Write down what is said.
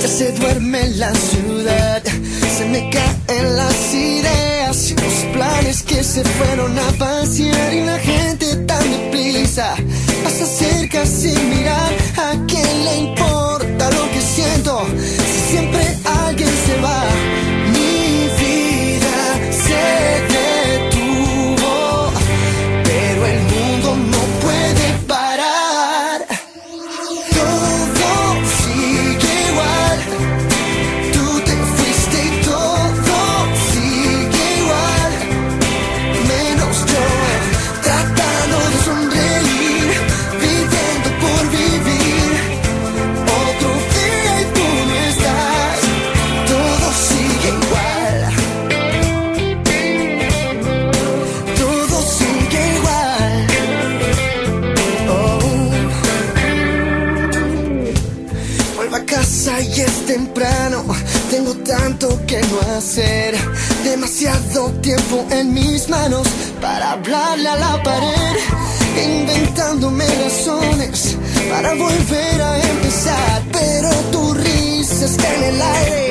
quemarme la ciudad. Se me caen las ideas y los planes que se fueron a pasear y la gente tan deprisa pasa cerca sin mirar a quién le importa casa y es temprano. Tengo tanto que no hacer. Demasiado tiempo en mis manos para hablarle a la pared. Inventándome razones para volver a empezar. Pero tu risa está en el aire.